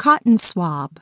Cotton swab.